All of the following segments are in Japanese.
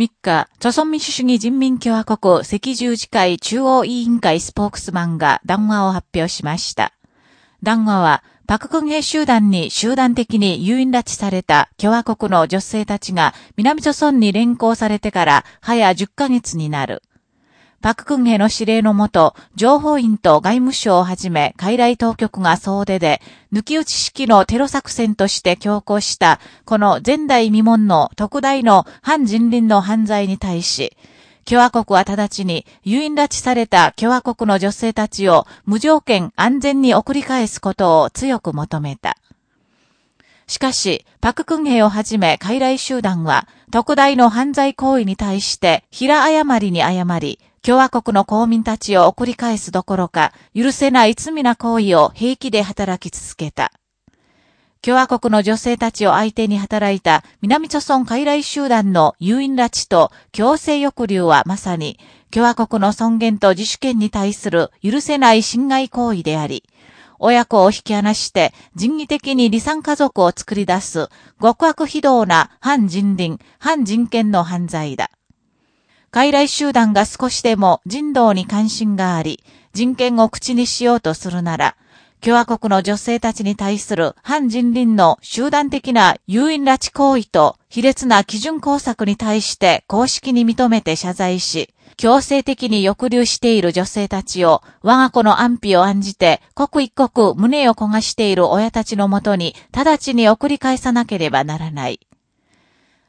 3日、朝鮮民主主義人民共和国赤十字会中央委員会スポークスマンが談話を発表しました。談話は、パククン兵集団に集団的に誘引拉致された共和国の女性たちが南朝鮮に連行されてから早10ヶ月になる。パククンヘの指令のもと、情報院と外務省をはじめ、海外当局が総出で、抜き打ち式のテロ作戦として強行した、この前代未聞の特大の反人倫の犯罪に対し、共和国は直ちに、誘引拉致された共和国の女性たちを無条件安全に送り返すことを強く求めた。しかし、パククンヘをはじめ、傀儡集団は、特大の犯罪行為に対して、平誤りに誤り、共和国の公民たちを送り返すどころか、許せない罪な行為を平気で働き続けた。共和国の女性たちを相手に働いた南朝村傀儡集団の誘引拉致と強制抑留はまさに共和国の尊厳と自主権に対する許せない侵害行為であり、親子を引き離して人為的に離散家族を作り出す極悪非道な反人倫、反人権の犯罪だ。傀儡集団が少しでも人道に関心があり、人権を口にしようとするなら、共和国の女性たちに対する反人倫の集団的な誘引拉致行為と卑劣な基準工作に対して公式に認めて謝罪し、強制的に抑留している女性たちを我が子の安否を案じて刻一刻胸を焦がしている親たちのもとに直ちに送り返さなければならない。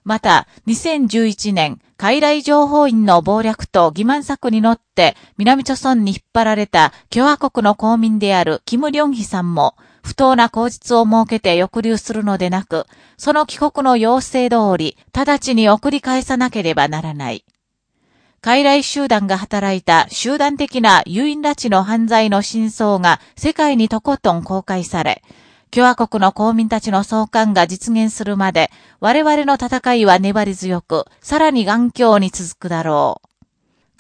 また、2011年、海来情報員の暴略と欺瞞策に乗って、南朝村に引っ張られた共和国の公民であるキム・リョンヒさんも、不当な口実を設けて抑留するのでなく、その帰国の要請通り、直ちに送り返さなければならない。傀儡集団が働いた集団的な誘引拉致の犯罪の真相が世界にとことん公開され、共和国の公民たちの相関が実現するまで、我々の戦いは粘り強く、さらに頑強に続くだろう。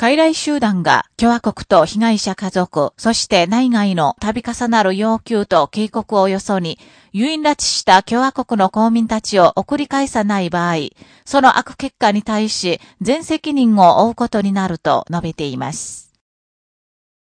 傀儡集団が共和国と被害者家族、そして内外の度重なる要求と警告をよそに、誘引拉致した共和国の公民たちを送り返さない場合、その悪結果に対し全責任を負うことになると述べています。